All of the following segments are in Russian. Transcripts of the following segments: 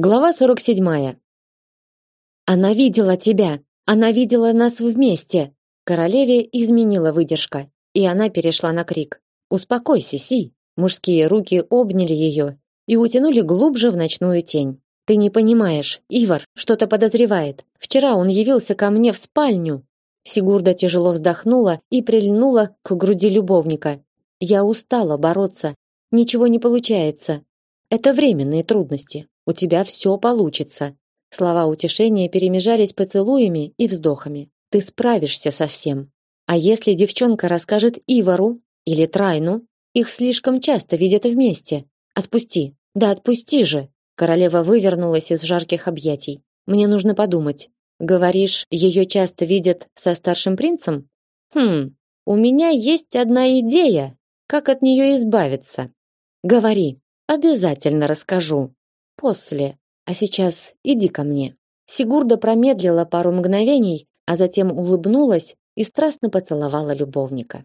Глава 47. Она видела тебя. Она видела нас вместе. Королеве изменила выдержка, и она перешла на крик. Успокойся, Си. Мужские руки обняли ее и утянули глубже в ночную тень. Ты не понимаешь, Ивар что-то подозревает. Вчера он явился ко мне в спальню. Сигурда тяжело вздохнула и прильнула к груди любовника. Я устала бороться. Ничего не получается. Это временные трудности. У тебя все получится. Слова утешения перемежались поцелуями и вздохами. Ты справишься со всем. А если девчонка расскажет Ивару или Трайну, их слишком часто видят вместе. Отпусти. Да отпусти же. Королева вывернулась из жарких объятий. Мне нужно подумать. Говоришь, ее часто видят со старшим принцем? Хм, у меня есть одна идея, как от нее избавиться. Говори, обязательно расскажу. После. А сейчас иди ко мне. Сигурда промедлила пару мгновений, а затем улыбнулась и страстно поцеловала любовника.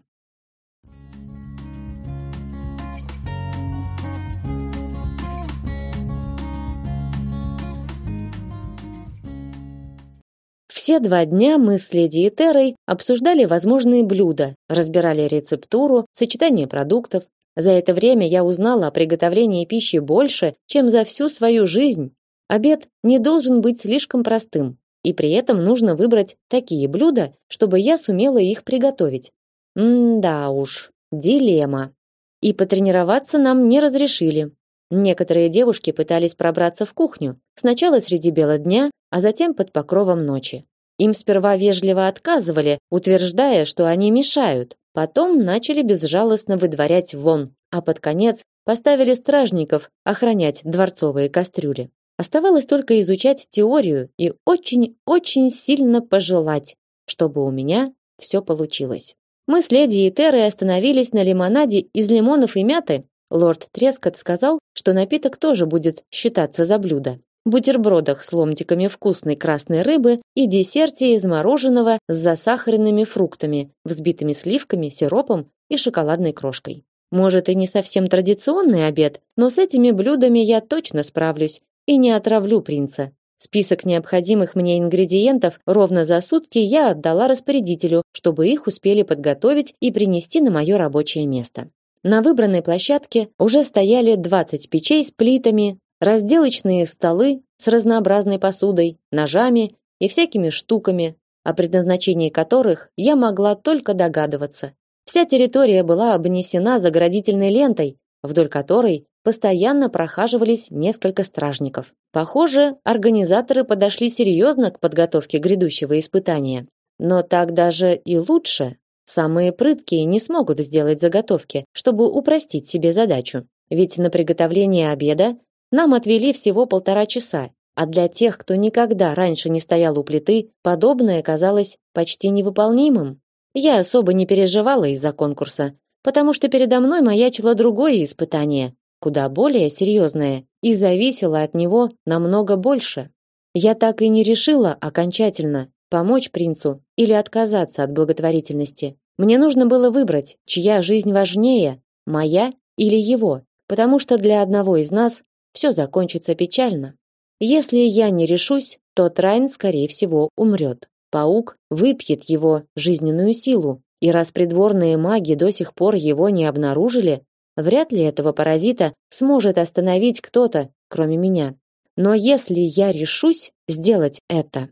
Все два дня мы с леди Этерой обсуждали возможные блюда, разбирали рецептуру, сочетание продуктов, за это время я узнала о приготовлении пищи больше, чем за всю свою жизнь. Обед не должен быть слишком простым, и при этом нужно выбрать такие блюда, чтобы я сумела их приготовить. М-да уж, дилемма. И потренироваться нам не разрешили. Некоторые девушки пытались пробраться в кухню, сначала среди бела дня, а затем под покровом ночи. Им сперва вежливо отказывали, утверждая, что они мешают, Потом начали безжалостно выдворять вон, а под конец поставили стражников охранять дворцовые кастрюли. Оставалось только изучать теорию и очень-очень сильно пожелать, чтобы у меня все получилось. Мы с леди и Терой остановились на лимонаде из лимонов и мяты. Лорд Трескот сказал, что напиток тоже будет считаться за блюдо бутербродах с ломтиками вкусной красной рыбы и десерте из мороженого с засахаренными фруктами, взбитыми сливками, сиропом и шоколадной крошкой. Может, и не совсем традиционный обед, но с этими блюдами я точно справлюсь и не отравлю принца. Список необходимых мне ингредиентов ровно за сутки я отдала распорядителю, чтобы их успели подготовить и принести на мое рабочее место. На выбранной площадке уже стояли 20 печей с плитами, разделочные столы с разнообразной посудой, ножами и всякими штуками, о предназначении которых я могла только догадываться. Вся территория была обнесена заградительной лентой, вдоль которой постоянно прохаживались несколько стражников. Похоже, организаторы подошли серьезно к подготовке грядущего испытания. Но так даже и лучше. Самые прыткие не смогут сделать заготовки, чтобы упростить себе задачу. Ведь на приготовление обеда нам отвели всего полтора часа, а для тех, кто никогда раньше не стоял у плиты, подобное казалось почти невыполнимым. Я особо не переживала из-за конкурса, потому что передо мной маячило другое испытание, куда более серьезное, и зависело от него намного больше. Я так и не решила окончательно, помочь принцу или отказаться от благотворительности. Мне нужно было выбрать, чья жизнь важнее, моя или его, потому что для одного из нас все закончится печально. Если я не решусь, то Трайн, скорее всего, умрет. Паук выпьет его жизненную силу, и раз придворные маги до сих пор его не обнаружили, вряд ли этого паразита сможет остановить кто-то, кроме меня. Но если я решусь сделать это,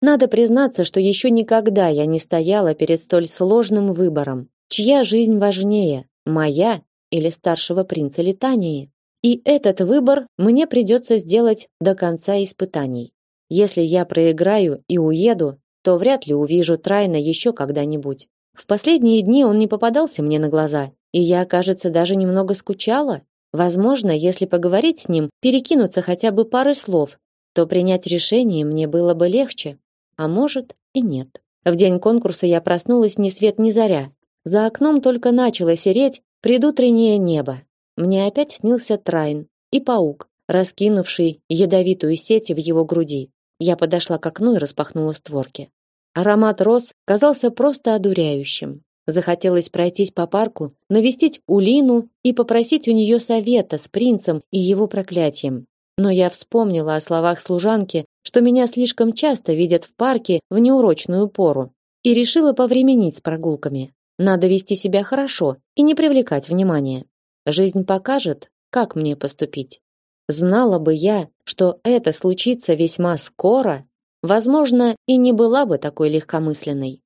надо признаться, что еще никогда я не стояла перед столь сложным выбором. Чья жизнь важнее, моя или старшего принца Литании? И этот выбор мне придется сделать до конца испытаний. Если я проиграю и уеду, то вряд ли увижу Трайна еще когда-нибудь. В последние дни он не попадался мне на глаза, и я, кажется, даже немного скучала. Возможно, если поговорить с ним, перекинуться хотя бы парой слов, то принять решение мне было бы легче. А может и нет. В день конкурса я проснулась ни свет ни заря. За окном только начало сереть предутреннее небо. Мне опять снился Трайн и паук, раскинувший ядовитую сеть в его груди. Я подошла к окну и распахнула створки. Аромат роз казался просто одуряющим. Захотелось пройтись по парку, навестить Улину и попросить у нее совета с принцем и его проклятием. Но я вспомнила о словах служанки, что меня слишком часто видят в парке в неурочную пору, и решила повременить с прогулками. Надо вести себя хорошо и не привлекать внимания. Жизнь покажет, как мне поступить. Знала бы я, что это случится весьма скоро, возможно, и не была бы такой легкомысленной.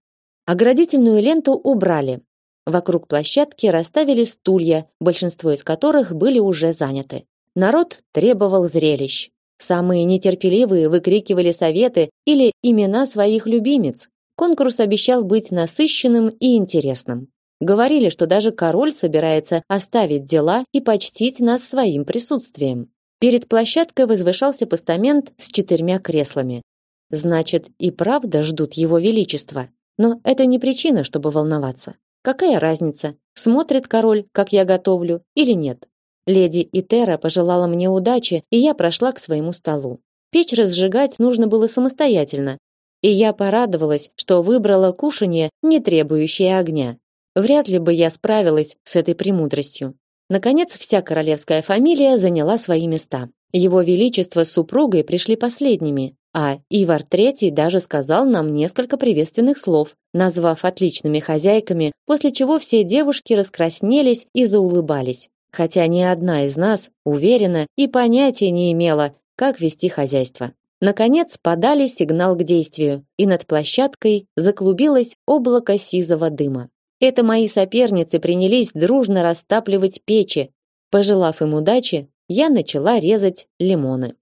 Оградительную ленту убрали. Вокруг площадки расставили стулья, большинство из которых были уже заняты. Народ требовал зрелищ. Самые нетерпеливые выкрикивали советы или имена своих любимец. Конкурс обещал быть насыщенным и интересным. Говорили, что даже король собирается оставить дела и почтить нас своим присутствием. Перед площадкой возвышался постамент с четырьмя креслами. Значит, и правда ждут его величества. Но это не причина, чтобы волноваться. Какая разница, смотрит король, как я готовлю, или нет? Леди Итера пожелала мне удачи, и я прошла к своему столу. Печь разжигать нужно было самостоятельно, и я порадовалась, что выбрала кушанье, не требующее огня. Вряд ли бы я справилась с этой премудростью. Наконец, вся королевская фамилия заняла свои места. Его величество с супругой пришли последними, а Ивар III даже сказал нам несколько приветственных слов, назвав отличными хозяйками, после чего все девушки раскраснелись и заулыбались хотя ни одна из нас, уверена, и понятия не имела, как вести хозяйство. Наконец подали сигнал к действию, и над площадкой заклубилось облако сизого дыма. Это мои соперницы принялись дружно растапливать печи. Пожелав им удачи, я начала резать лимоны.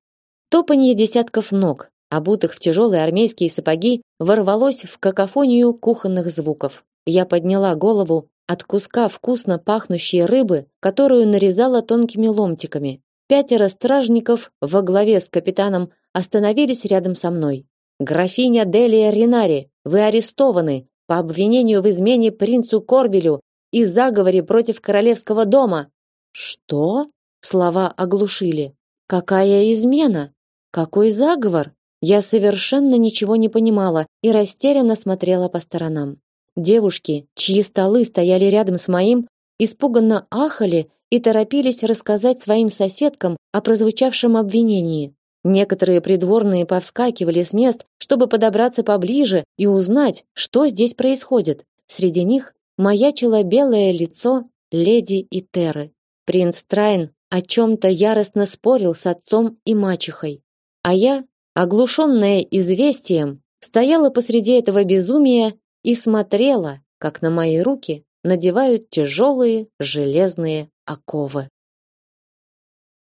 Топанье десятков ног, обутых в тяжелые армейские сапоги, ворвалось в какофонию кухонных звуков. Я подняла голову от куска вкусно пахнущей рыбы, которую нарезала тонкими ломтиками. Пятеро стражников во главе с капитаном остановились рядом со мной. Графиня Делия Ринари, вы арестованы по обвинению в измене принцу Корвелю и заговоре против королевского дома. Что? Слова оглушили. Какая измена? Какой заговор? Я совершенно ничего не понимала и растерянно смотрела по сторонам. Девушки, чьи столы стояли рядом с моим, испуганно ахали и торопились рассказать своим соседкам о прозвучавшем обвинении. Некоторые придворные повскакивали с мест, чтобы подобраться поближе и узнать, что здесь происходит. Среди них маячило белое лицо леди Итеры. Принц Трайн о чем-то яростно спорил с отцом и мачехой. А я, оглушенная известием, стояла посреди этого безумия и смотрела, как на мои руки надевают тяжелые железные оковы.